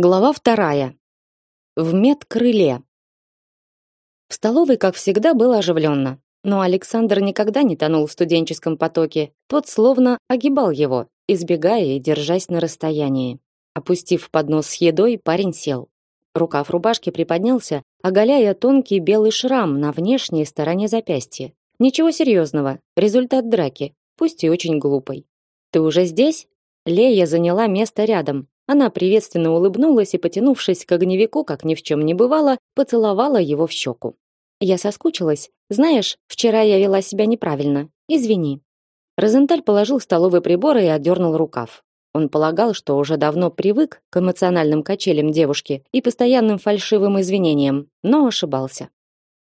Глава вторая. В медкрыле. В столовой, как всегда, было оживленно, но Александр никогда не тонул в студенческом потоке. Тот словно огибал его, избегая и держась на расстоянии. Опустив поднос с едой, парень сел. Рукав рубашки приподнялся, оголяя тонкий белый шрам на внешней стороне запястья. Ничего серьезного, результат драки, пусть и очень глупой. Ты уже здесь? Лея заняла место рядом, она приветственно улыбнулась и, потянувшись к огневику, как ни в чем не бывало, поцеловала его в щеку. Я соскучилась. Знаешь, вчера я вела себя неправильно. Извини. Розенталь положил столовый прибор и отдернул рукав. Он полагал, что уже давно привык к эмоциональным качелям девушки и постоянным фальшивым извинениям, но ошибался.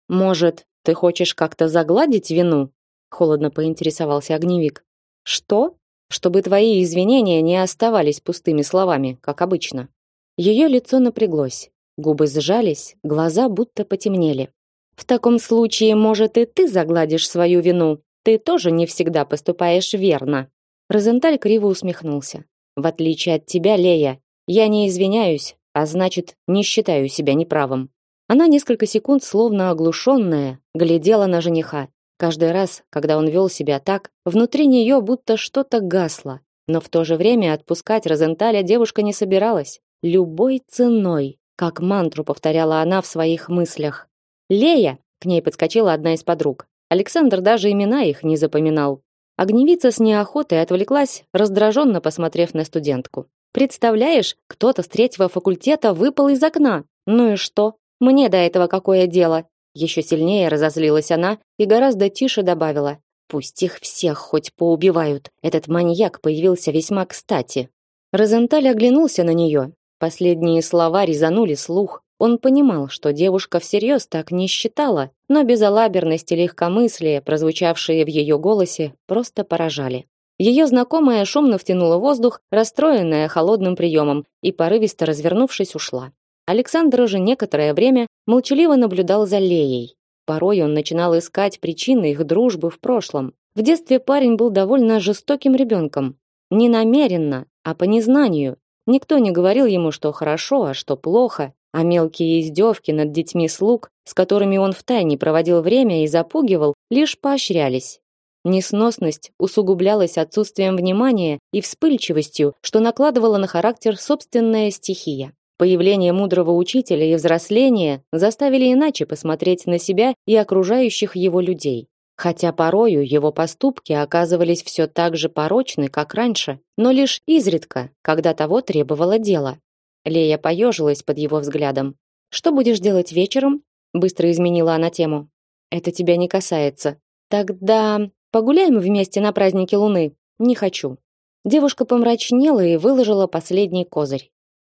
Может, ты хочешь как-то загладить вину? холодно поинтересовался огневик. Что? Чтобы твои извинения не оставались пустыми словами, как обычно. Ее лицо напряглось, губы сжались, глаза будто потемнели. В таком случае, может, и ты загладишь свою вину. Ты тоже не всегда поступаешь верно. Розенталь криво усмехнулся. В отличие от тебя, Лея, я не извиняюсь, а значит, не считаю себя неправым. Она несколько секунд, словно оглушенная, глядела на жениха, Каждый раз, когда он вел себя так, внутри нее будто что-то гасло. Но в то же время отпускать Розенталя девушка не собиралась. Любой ценой, как мантру повторяла она в своих мыслях. «Лея!» — к ней подскочила одна из подруг. Александр даже имена их не запоминал. Огневица с неохотой отвлеклась, раздраженно посмотрев на студентку. «Представляешь, кто-то с третьего факультета выпал из окна. Ну и что? Мне до этого какое дело? Еще сильнее разозлилась она и гораздо тише добавила: "Пусть их всех хоть поубивают. Этот маньяк появился весьма кстати". Розенталь оглянулся на нее. Последние слова резанули слух. Он понимал, что девушка всерьез так не считала, но безалаберность и легкомыслие, прозвучавшие в ее голосе, просто поражали. Ее знакомая шумно втянула воздух, расстроенная холодным приемом, и порывисто развернувшись ушла. Александр уже некоторое время молчаливо наблюдал за Леей. Порой он начинал искать причины их дружбы в прошлом. В детстве парень был довольно жестоким ребенком. Не намеренно, а по незнанию. Никто не говорил ему, что хорошо, а что плохо, а мелкие издевки над детьми слуг, с которыми он втайне проводил время и запугивал, лишь поощрялись. Несносность усугублялась отсутствием внимания и вспыльчивостью, что накладывала на характер собственная стихия. Появление мудрого учителя и взросление заставили иначе посмотреть на себя и окружающих его людей. Хотя порою его поступки оказывались все так же порочны, как раньше, но лишь изредка, когда того требовало дело. Лея поежилась под его взглядом. «Что будешь делать вечером?» Быстро изменила она тему. «Это тебя не касается. Тогда погуляем вместе на празднике Луны?» «Не хочу». Девушка помрачнела и выложила последний козырь.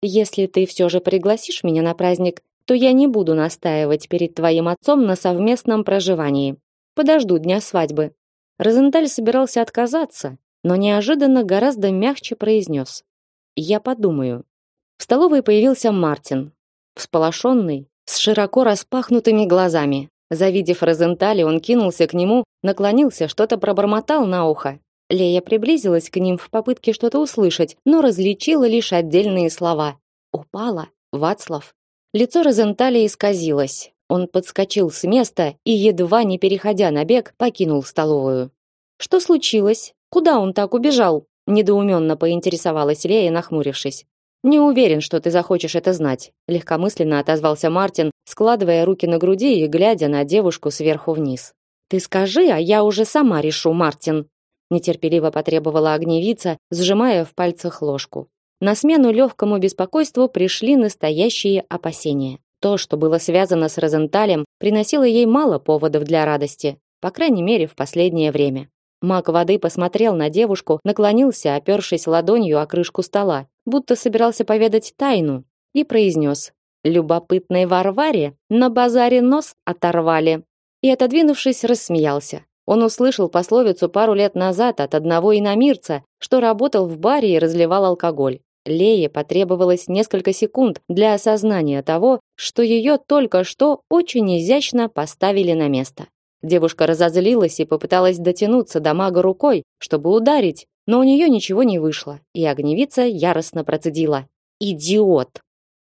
Если ты все же пригласишь меня на праздник, то я не буду настаивать перед твоим отцом на совместном проживании. Подожду дня свадьбы. Розенталь собирался отказаться, но неожиданно гораздо мягче произнес: "Я подумаю". В столовой появился Мартин, всполошенный, с широко распахнутыми глазами. Завидев Розенталя, он кинулся к нему, наклонился, что-то пробормотал на ухо Лея приблизилась к ним в попытке что-то услышать, но различила лишь отдельные слова. Упала. Вацлав. Лицо Розентали исказилось. Он подскочил с места и едва не переходя на бег, покинул столовую. Что случилось? Куда он так убежал? недоуменно поинтересовалась Лея, нахмурившись. Не уверен, что ты захочешь это знать, легкомысленно отозвался Мартин, складывая руки на груди и глядя на девушку сверху вниз. Ты скажи, а я уже сама решу, Мартин, нетерпеливо потребовала огневица, сжимая в пальцах ложку. На смену легкому беспокойству пришли настоящие опасения. То, что было связано с Розенталем, приносило ей мало поводов для радости, по крайней мере, в последнее время. Маг воды посмотрел на девушку, наклонился, опершись ладонью о крышку стола, будто собирался поведать тайну, и произнес: "Любопытной Варваре на базаре нос оторвали". И отодвинувшись, рассмеялся. Он услышал пословицу пару лет назад от одного иномирца, что работал в баре и разливал алкоголь. Лее потребовалось несколько секунд для осознания того, что ее только что очень изящно поставили на место. Девушка разозлилась и попыталась дотянуться до мага рукой, чтобы ударить, но у нее ничего не вышло, и огневица яростно процедила: "Идиот!"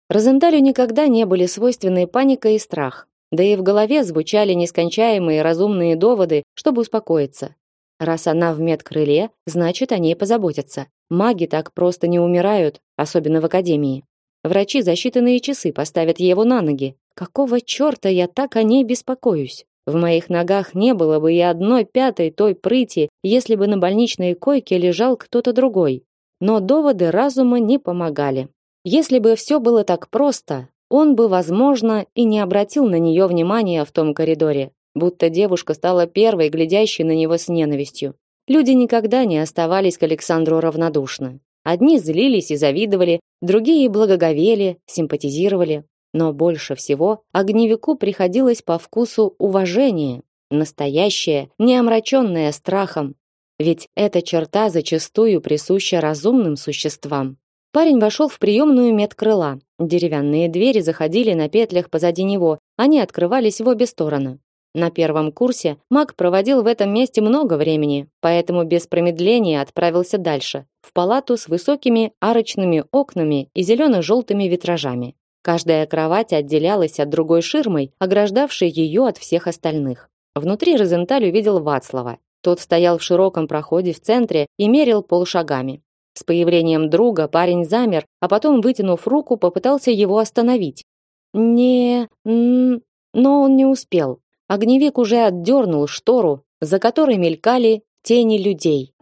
Розенталю никогда не были свойственны паника и страх. Да и в голове звучали нескончаемые разумные доводы, чтобы успокоиться. Раз она в медкрыле, значит, о ней позаботятся. Маги так просто не умирают, особенно в академии. Врачи за считанные часы поставят его на ноги. Какого чёрта я так о ней беспокоюсь? В моих ногах не было бы и одной пятой той прыти, если бы на больничной койке лежал кто-то другой. Но доводы разума не помогали. Если бы все было так просто, он бы, возможно, и не обратил на нее внимания в том коридоре, будто девушка стала первой, глядящей на него с ненавистью. Люди никогда не оставались к Александру равнодушны. Одни злились и завидовали, другие благоговели, симпатизировали, но больше всего огневику приходилось по вкусу уважение, настоящее, не омраченное страхом, ведь эта черта зачастую присуща разумным существам. Парень вошел в приемную медкрыла. Деревянные двери заходили на петлях позади него, они открывались в обе стороны. На первом курсе Мак проводил в этом месте много времени, поэтому без промедления отправился дальше, в палату с высокими арочными окнами и зелено-желтыми витражами. Каждая кровать отделялась от другой ширмой, ограждавшей ее от всех остальных. Внутри Розенталь увидел Вацлава. Тот стоял в широком проходе в центре и мерил полшагами. С появлением друга парень замер, а потом, вытянув руку, попытался его остановить. Не, но он не успел. Огневик уже отдернул штору, за которой мелькали тени людей.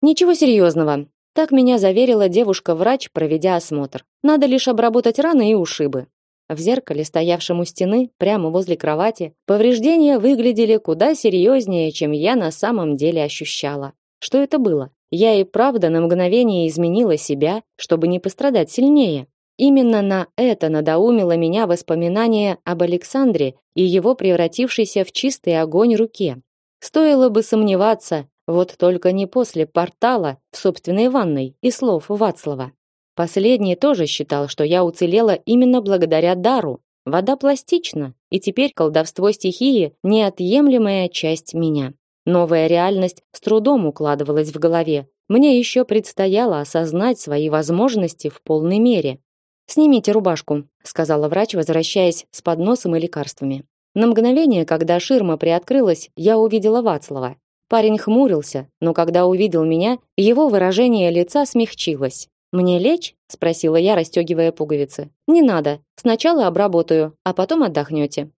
Ничего серьезного. Так меня заверила девушка-врач, проведя осмотр. Надо лишь обработать раны и ушибы. В зеркале, стоявшем у стены, прямо возле кровати, повреждения выглядели куда серьезнее, чем я на самом деле ощущала. Что это было? Я и правда на мгновение изменила себя, чтобы не пострадать сильнее. Именно на это надоумило меня воспоминание об Александре и его превратившейся в чистый огонь руке. Стоило бы сомневаться, вот только не после портала в собственной ванной и слов Вацлава. Последний тоже считал, что я уцелела именно благодаря дару. Вода пластична, и теперь колдовство стихии неотъемлемая часть меня. Новая реальность с трудом укладывалась в голове. Мне еще предстояло осознать свои возможности в полной мере. Снимите рубашку, сказала врач, возвращаясь с подносом и лекарствами. На мгновение, когда ширма приоткрылась, я увидела Вацлава. Парень хмурился, но когда увидел меня, его выражение лица смягчилось. Мне лечь? спросила я, расстегивая пуговицы. Не надо. Сначала обработаю, а потом отдохнете.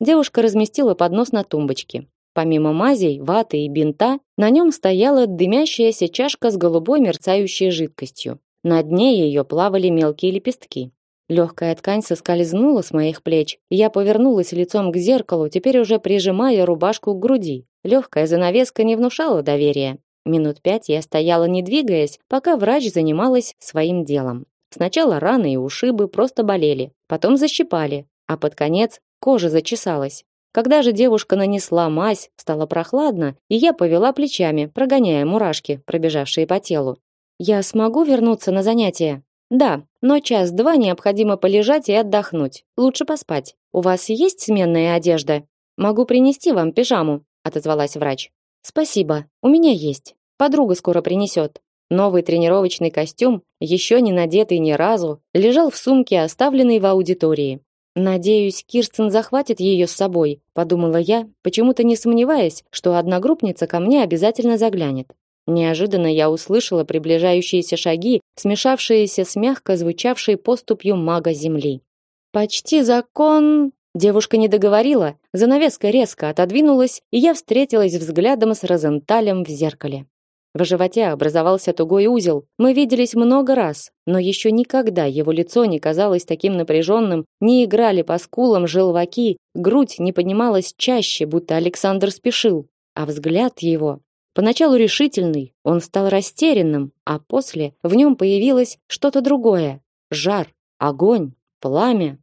Девушка разместила поднос на тумбочке. Помимо мазей, ваты и бинта, на нем стояла дымящаяся чашка с голубой мерцающей жидкостью. На дне ее плавали мелкие лепестки. Легкая ткань соскользнула с моих плеч, я повернулась лицом к зеркалу, теперь уже прижимая рубашку к груди. Легкая занавеска не внушала доверия. Минут пять я стояла, не двигаясь, пока врач занималась своим делом. Сначала раны и ушибы просто болели, потом защипали, а под конец кожа зачесалась. Когда же девушка нанесла мазь, стало прохладно, и я повела плечами, прогоняя мурашки, пробежавшие по телу. Я смогу вернуться на занятия? Да, но час-два необходимо полежать и отдохнуть. Лучше поспать. У вас есть сменная одежда? Могу принести вам пижаму, отозвалась врач. Спасибо, у меня есть. Подруга скоро принесет. Новый тренировочный костюм, еще не надетый ни разу, лежал в сумке, оставленной в аудитории. Надеюсь, Кирстен захватит ее с собой, подумала я, почему-то не сомневаясь, что одногруппница ко мне обязательно заглянет. Неожиданно я услышала приближающиеся шаги, смешавшиеся с мягко звучавшей поступью мага земли. Почти закон, Девушка не договорила, занавеска резко отодвинулась, и я встретилась взглядом с Розенталем в зеркале. В животе образовался тугой узел. Мы виделись много раз, но еще никогда его лицо не казалось таким напряженным, не играли по скулам желваки, грудь не поднималась чаще, будто Александр спешил. А взгляд его, поначалу решительный, он стал растерянным, а после в нем появилось что-то другое: жар, огонь, пламя.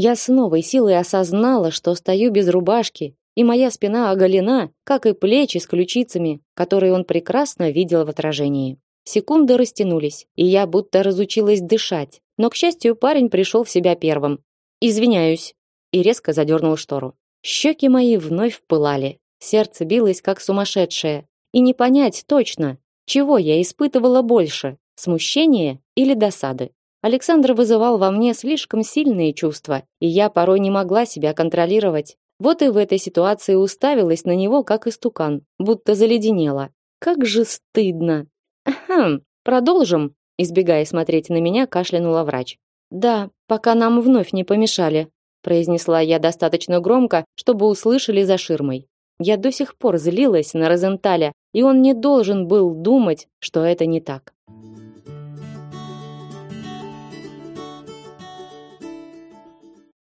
Я с новой силой осознала, что стою без рубашки, и моя спина оголена, как и плечи с ключицами, которые он прекрасно видел в отражении. Секунды растянулись, и я будто разучилась дышать. Но, к счастью, парень пришел в себя первым. «Извиняюсь», и резко задернул штору. Щеки мои вновь пылали. Сердце билось, как сумасшедшее. И не понять точно, Чего я испытывала больше? Смущение или досады? Александр вызывал во мне слишком сильные чувства, и я порой не могла себя контролировать. Вот и в этой ситуации уставилась на него как истукан, будто заледенела. Как же стыдно. Ахм, продолжим, избегая смотреть на меня, кашлянула врач. Да, пока нам вновь не помешали, произнесла я достаточно громко, чтобы услышали за ширмой. Я до сих пор злилась на Розенталя, и он не должен был думать, что это не так.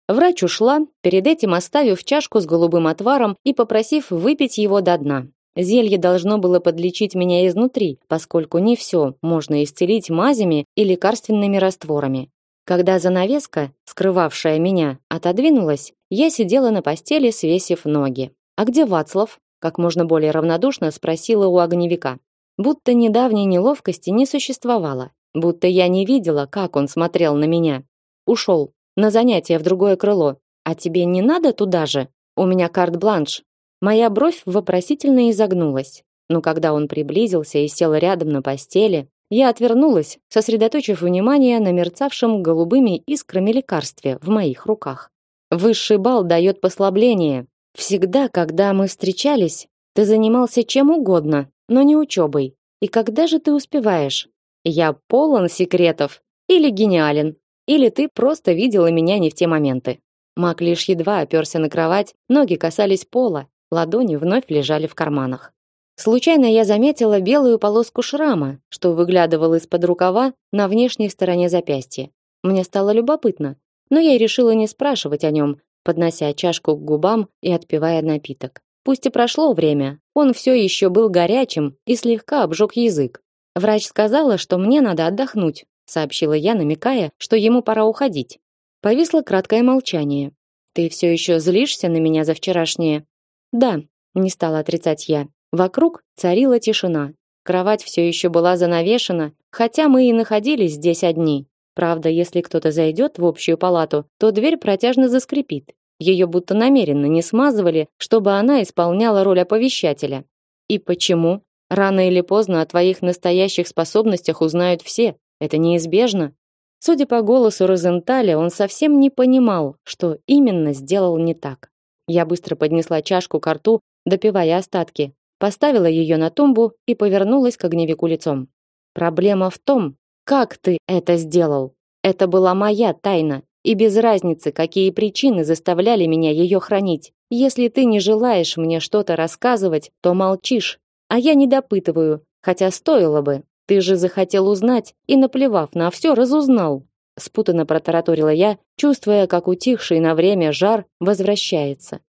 Врач ушла, перед этим оставив чашку с голубым отваром и попросив выпить его до дна. Зелье должно было подлечить меня изнутри, поскольку не все можно исцелить мазями и лекарственными растворами. Когда занавеска, скрывавшая меня, отодвинулась, я сидела на постели, свесив ноги. А где Вацлав? Как можно более равнодушно спросила у огневика. Будто недавней неловкости не существовало, будто я не видела, как он смотрел на меня. Ушел на занятие в другое крыло. А тебе не надо туда же? У меня карт-бланш. Моя бровь вопросительно изогнулась. Но когда он приблизился и сел рядом на постели, я отвернулась, сосредоточив внимание на мерцавшем голубыми искрами лекарстве в моих руках. Высший бал дает послабление, Всегда, когда мы встречались, ты занимался чем угодно, но не учебой. И когда же ты успеваешь? Я полон секретов или гениален, или ты просто видела меня не в те моменты. Мак лишь едва оперся на кровать, ноги касались пола, ладони вновь лежали в карманах. Случайно я заметила белую полоску шрама, что выглядывал из-под рукава на внешней стороне запястья. Мне стало любопытно, но я решила не спрашивать о нем, поднося чашку к губам и отпивая напиток. Пусть и прошло время, он все еще был горячим и слегка обжег язык. Врач сказала, что мне надо отдохнуть, сообщила я, намекая, что ему пора уходить. Повисло краткое молчание. Ты все еще злишься на меня за вчерашнее? Да, не стала отрицать я. Вокруг царила тишина. Кровать все еще была занавешена, хотя мы и находились здесь одни. Правда, если кто-то зайдет в общую палату, то дверь протяжно заскрипит. Ее будто намеренно не смазывали, чтобы она исполняла роль оповещателя. И почему? Рано или поздно о твоих настоящих способностях узнают все. Это неизбежно. Судя по голосу Розенталя, он совсем не понимал, что именно сделал не так. Я быстро поднесла чашку к рту, допивая остатки, поставила ее на тумбу и повернулась к огневику лицом. Проблема в том, как ты это сделал? Это была моя тайна, и без разницы, какие причины заставляли меня ее хранить. Если ты не желаешь мне что-то рассказывать, то молчишь, а я не допытываю, хотя стоило бы. Ты же захотел узнать и, наплевав на все, разузнал. Спутанно протараторила я, чувствуя, как утихший на время жар возвращается.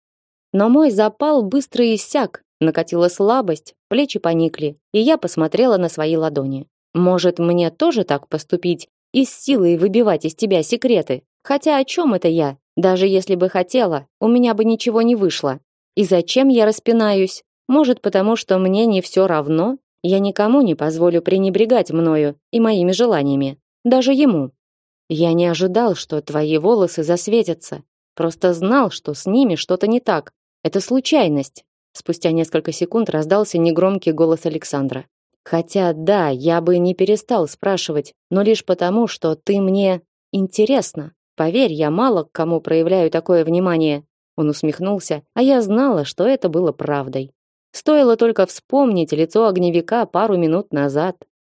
Но мой запал быстро иссяк, накатила слабость, плечи поникли, и я посмотрела на свои ладони. Может, мне тоже так поступить и с силой выбивать из тебя секреты? Хотя о чем это я? Даже если бы хотела, у меня бы ничего не вышло. И зачем я распинаюсь? Может, потому что мне не все равно? Я никому не позволю пренебрегать мною и моими желаниями, даже ему. Я не ожидал, что твои волосы засветятся. Просто знал, что с ними что-то не так. Это случайность. Спустя несколько секунд раздался негромкий голос Александра. Хотя да, я бы не перестал спрашивать, но лишь потому, что ты мне интересна. Поверь, я мало к кому проявляю такое внимание. Он усмехнулся, а я знала, что это было правдой. Стоило только вспомнить лицо огневика пару минут назад.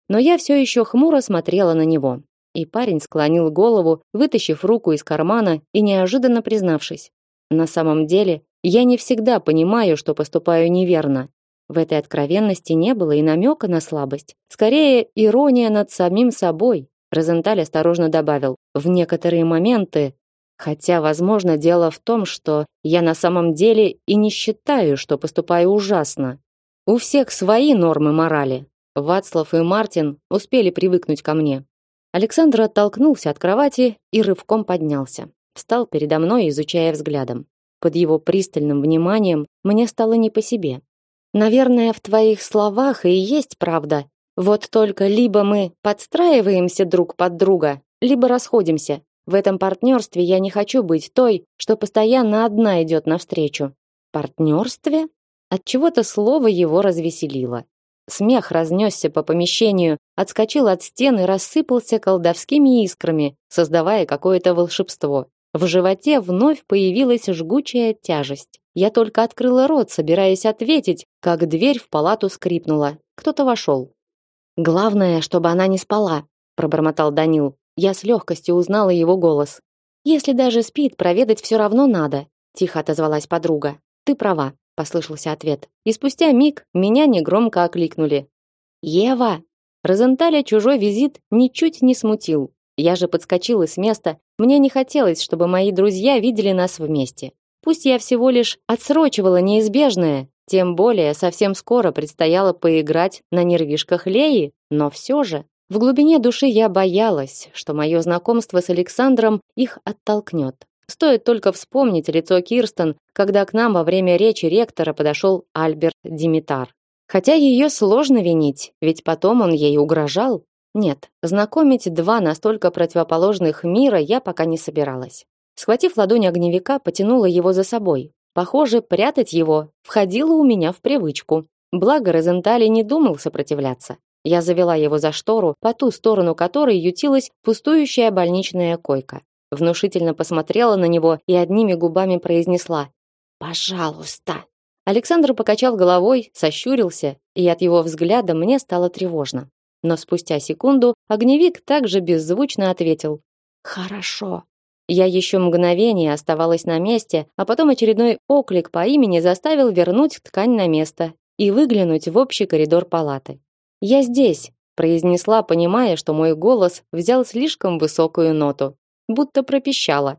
Но я все еще хмуро смотрела на него. И парень склонил голову, вытащив руку из кармана и неожиданно признавшись: "На самом деле, я не всегда понимаю, что поступаю неверно. В этой откровенности не было и намека на слабость. Скорее, ирония над самим собой. Розенталь осторожно добавил: "В некоторые моменты, хотя, возможно, дело в том, что я на самом деле и не считаю, что поступаю ужасно. У всех свои нормы морали. Вацлав и Мартин успели привыкнуть ко мне". Александр оттолкнулся от кровати и рывком поднялся. Встал передо мной, изучая взглядом. Под его пристальным вниманием мне стало не по себе. Наверное, в твоих словах и есть правда. Вот только либо мы подстраиваемся друг под друга, либо расходимся. В этом партнерстве я не хочу быть той, что постоянно одна идет навстречу. Партнерстве? От чего-то слово его развеселило. Смех разнесся по помещению, отскочил от стены рассыпался колдовскими искрами, создавая какое-то волшебство. В животе вновь появилась жгучая тяжесть. Я только открыла рот, собираясь ответить, как дверь в палату скрипнула. Кто-то вошел. Главное, чтобы она не спала, пробормотал Данил. Я с легкостью узнала его голос. Если даже спит, проведать все равно надо, тихо отозвалась подруга. Ты права, послышался ответ. И спустя миг меня негромко окликнули. Ева. Розенталя чужой визит ничуть не смутил. Я же подскочила с места. Мне не хотелось, чтобы мои друзья видели нас вместе. Пусть я всего лишь отсрочивала неизбежное, тем более совсем скоро предстояло поиграть на нервишках Леи, но все же в глубине души я боялась, что мое знакомство с Александром их оттолкнет. Стоит только вспомнить лицо Кирстен, когда к нам во время речи ректора подошел Альберт Димитар. Хотя ее сложно винить, ведь потом он ей угрожал. Нет, знакомить два настолько противоположных мира я пока не собиралась. Схватив ладонь огневика, потянула его за собой. Похоже, прятать его входило у меня в привычку. Благо Розентали не думал сопротивляться. Я завела его за штору, по ту сторону которой ютилась пустующая больничная койка. Внушительно посмотрела на него и одними губами произнесла: "Пожалуйста". Александр покачал головой, сощурился, и от его взгляда мне стало тревожно. Но спустя секунду огневик также беззвучно ответил: "Хорошо". Я еще мгновение оставалась на месте, а потом очередной оклик по имени заставил вернуть ткань на место и выглянуть в общий коридор палаты. "Я здесь", произнесла, понимая, что мой голос взял слишком высокую ноту, будто пропищала.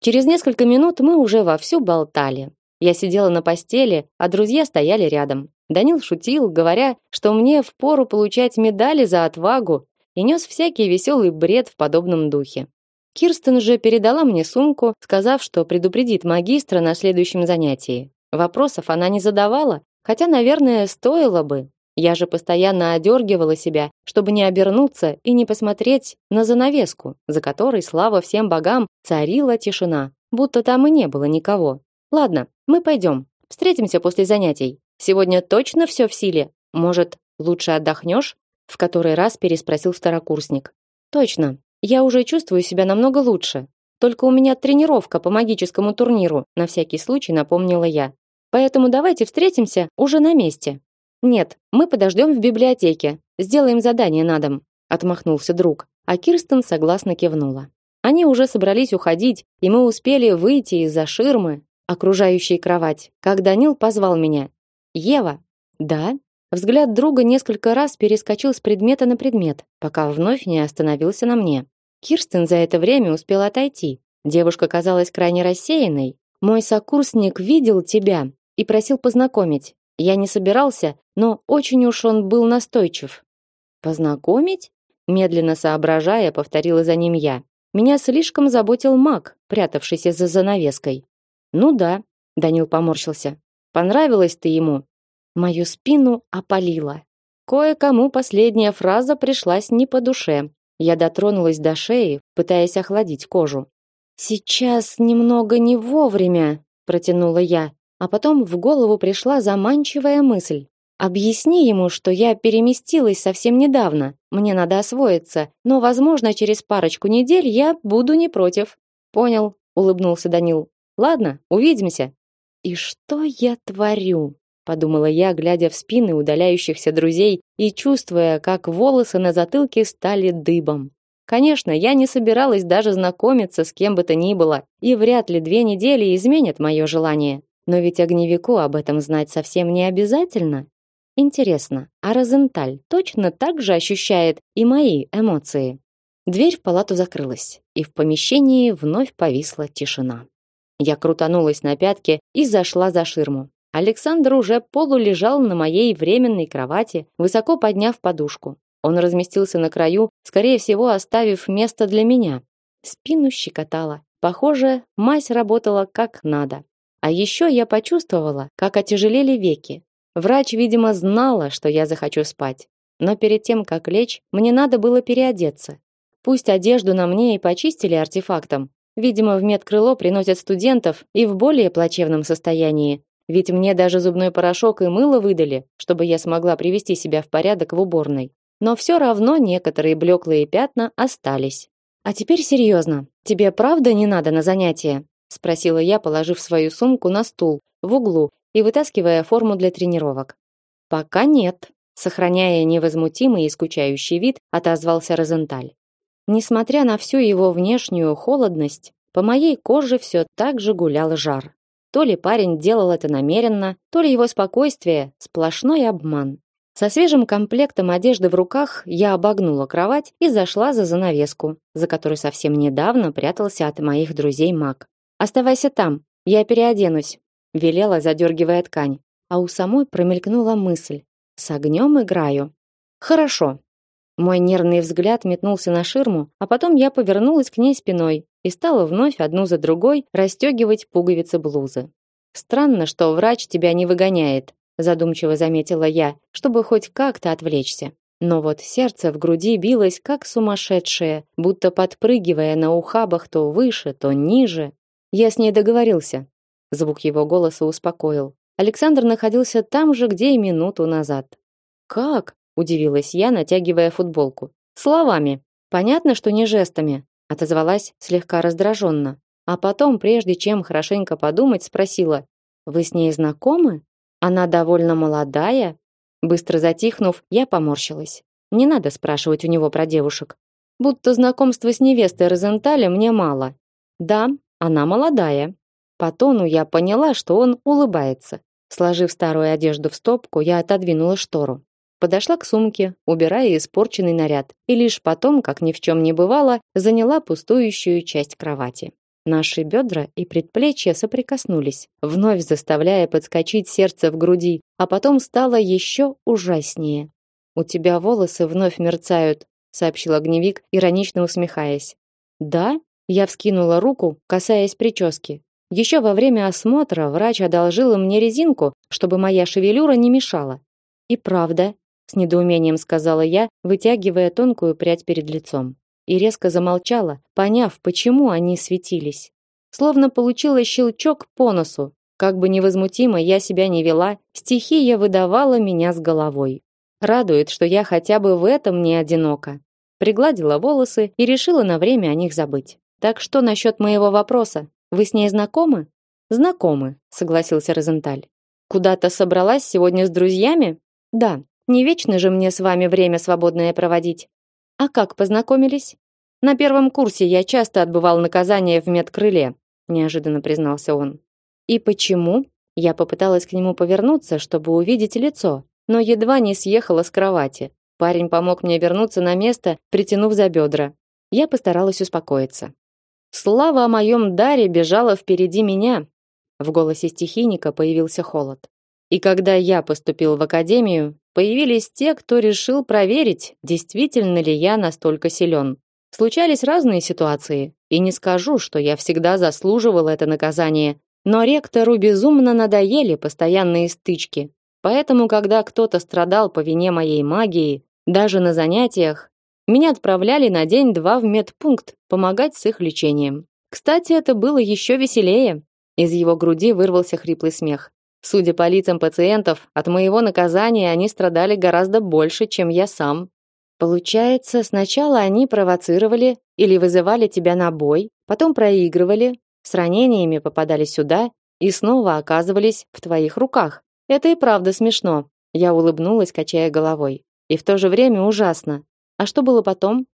Через несколько минут мы уже вовсю болтали. Я сидела на постели, а друзья стояли рядом. Данил шутил, говоря, что мне впору получать медали за отвагу, и нес всякий веселый бред в подобном духе. Кирстен же передала мне сумку, сказав, что предупредит магистра на следующем занятии. Вопросов она не задавала, хотя, наверное, стоило бы. Я же постоянно одергивала себя, чтобы не обернуться и не посмотреть на занавеску, за которой, слава всем богам, царила тишина, будто там и не было никого. Ладно, мы пойдем. Встретимся после занятий. Сегодня точно все в силе? Может, лучше отдохнешь? В который раз переспросил второкурсник. Точно. Я уже чувствую себя намного лучше. Только у меня тренировка по магическому турниру, на всякий случай напомнила я. Поэтому давайте встретимся уже на месте. Нет, мы подождем в библиотеке. Сделаем задание на дом, отмахнулся друг. А Кирстен согласно кивнула. Они уже собрались уходить, и мы успели выйти из-за ширмы, окружающей кровать, как Данил позвал меня. Ева. Да. Взгляд друга несколько раз перескочил с предмета на предмет, пока вновь не остановился на мне. Кирстен за это время успела отойти. Девушка казалась крайне рассеянной. Мой сокурсник видел тебя и просил познакомить. Я не собирался, но очень уж он был настойчив. Познакомить? Медленно соображая, повторила за ним я. Меня слишком заботил маг, прятавшийся за занавеской. Ну да, Данил поморщился. Понравилась ты ему. Мою спину опалило. Кое-кому последняя фраза пришлась не по душе. Я дотронулась до шеи, пытаясь охладить кожу. Сейчас немного не вовремя, протянула я, а потом в голову пришла заманчивая мысль. Объясни ему, что я переместилась совсем недавно. Мне надо освоиться, но, возможно, через парочку недель я буду не против. Понял, улыбнулся Данил. Ладно, увидимся. И что я творю? Подумала я, глядя в спины удаляющихся друзей и чувствуя, как волосы на затылке стали дыбом. Конечно, я не собиралась даже знакомиться с кем бы то ни было, и вряд ли две недели изменят мое желание. Но ведь огневику об этом знать совсем не обязательно. Интересно, а Розенталь точно так же ощущает и мои эмоции? Дверь в палату закрылась, и в помещении вновь повисла тишина. Я крутанулась на пятки и зашла за ширму. Александр уже полулежал на моей временной кровати, высоко подняв подушку. Он разместился на краю, скорее всего, оставив место для меня. Спину щекотало. Похоже, мазь работала как надо. А еще я почувствовала, как отяжелели веки. Врач, видимо, знала, что я захочу спать. Но перед тем, как лечь, мне надо было переодеться. Пусть одежду на мне и почистили артефактом, Видимо, в медкрыло приносят студентов и в более плачевном состоянии. Ведь мне даже зубной порошок и мыло выдали, чтобы я смогла привести себя в порядок в уборной. Но все равно некоторые блеклые пятна остались. А теперь серьезно. Тебе правда не надо на занятия? спросила я, положив свою сумку на стул в углу и вытаскивая форму для тренировок. Пока нет, сохраняя невозмутимый и скучающий вид, отозвался Розенталь. Несмотря на всю его внешнюю холодность, по моей коже все так же гулял жар. То ли парень делал это намеренно, то ли его спокойствие сплошной обман. Со свежим комплектом одежды в руках я обогнула кровать и зашла за занавеску, за которой совсем недавно прятался от моих друзей Мак. Оставайся там, я переоденусь, велела, задергивая ткань. А у самой промелькнула мысль: с огнем играю. Хорошо, мой нервный взгляд метнулся на ширму, а потом я повернулась к ней спиной и стала вновь одну за другой расстегивать пуговицы блузы. Странно, что врач тебя не выгоняет, задумчиво заметила я, чтобы хоть как-то отвлечься. Но вот сердце в груди билось как сумасшедшее, будто подпрыгивая на ухабах то выше, то ниже. Я с ней договорился. Звук его голоса успокоил. Александр находился там же, где и минуту назад. Как? удивилась я, натягивая футболку. Словами. Понятно, что не жестами, отозвалась слегка раздраженно. А потом, прежде чем хорошенько подумать, спросила: "Вы с ней знакомы? Она довольно молодая?" Быстро затихнув, я поморщилась. Не надо спрашивать у него про девушек. Будто знакомство с невестой Розенталя мне мало. Да, она молодая. По тону я поняла, что он улыбается. Сложив старую одежду в стопку, я отодвинула штору. Подошла к сумке, убирая испорченный наряд, и лишь потом, как ни в чем не бывало, заняла пустующую часть кровати. Наши бедра и предплечья соприкоснулись, вновь заставляя подскочить сердце в груди, а потом стало еще ужаснее. У тебя волосы вновь мерцают, сообщил огневик, иронично усмехаясь. Да? Я вскинула руку, касаясь прически. Еще во время осмотра врач одолжил мне резинку, чтобы моя шевелюра не мешала. И правда, с недоумением сказала я, вытягивая тонкую прядь перед лицом. И резко замолчала, поняв, почему они светились. Словно получила щелчок по носу. Как бы невозмутимо я себя не вела, стихия выдавала меня с головой. Радует, что я хотя бы в этом не одинока. Пригладила волосы и решила на время о них забыть. Так что насчет моего вопроса? Вы с ней знакомы? Знакомы, согласился Розенталь. Куда-то собралась сегодня с друзьями? Да, не вечно же мне с вами время свободное проводить. А как познакомились? На первом курсе я часто отбывал наказание в медкрыле, неожиданно признался он. И почему? Я попыталась к нему повернуться, чтобы увидеть лицо, но едва не съехала с кровати. Парень помог мне вернуться на место, притянув за бедра. Я постаралась успокоиться. Слава о моем даре бежала впереди меня. В голосе стихийника появился холод. И когда я поступил в академию, появились те, кто решил проверить, действительно ли я настолько силен. Случались разные ситуации, и не скажу, что я всегда заслуживал это наказание, но ректору безумно надоели постоянные стычки. Поэтому, когда кто-то страдал по вине моей магии, даже на занятиях, меня отправляли на день-два в медпункт помогать с их лечением. Кстати, это было еще веселее. Из его груди вырвался хриплый смех. Судя по лицам пациентов, от моего наказания они страдали гораздо больше, чем я сам. Получается, сначала они провоцировали или вызывали тебя на бой, потом проигрывали, с ранениями попадали сюда и снова оказывались в твоих руках. Это и правда смешно. Я улыбнулась, качая головой. И в то же время ужасно. А что было потом?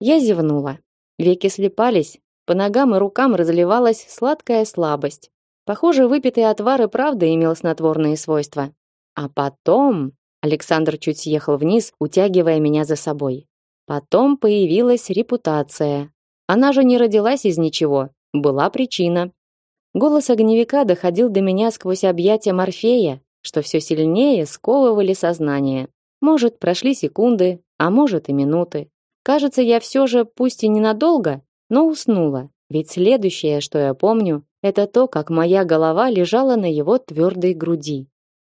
Я зевнула. Веки слепались, по ногам и рукам разливалась сладкая слабость. Похоже, выпитый отвар и правда имел снотворные свойства. А потом Александр чуть съехал вниз, утягивая меня за собой. Потом появилась репутация. Она же не родилась из ничего, была причина. Голос огневика доходил до меня сквозь объятия Морфея, что все сильнее сковывали сознание. Может, прошли секунды, а может и минуты. Кажется, я все же, пусть и ненадолго, но уснула. Ведь следующее, что я помню, это то, как моя голова лежала на его твердой груди.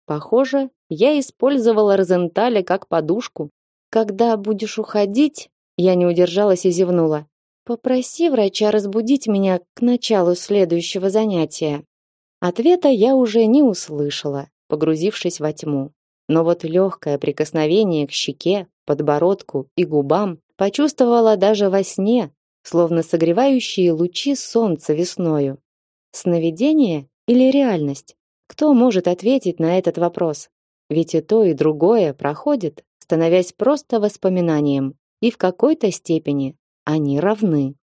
Похоже, я использовала Розенталя как подушку. Когда будешь уходить, я не удержалась и зевнула. Попроси врача разбудить меня к началу следующего занятия. Ответа я уже не услышала, погрузившись во тьму. Но вот легкое прикосновение к щеке, подбородку и губам почувствовала даже во сне, словно согревающие лучи солнца весною. Сновидение или реальность? Кто может ответить на этот вопрос? Ведь и то, и другое проходит, становясь просто воспоминанием, и в какой-то степени они равны.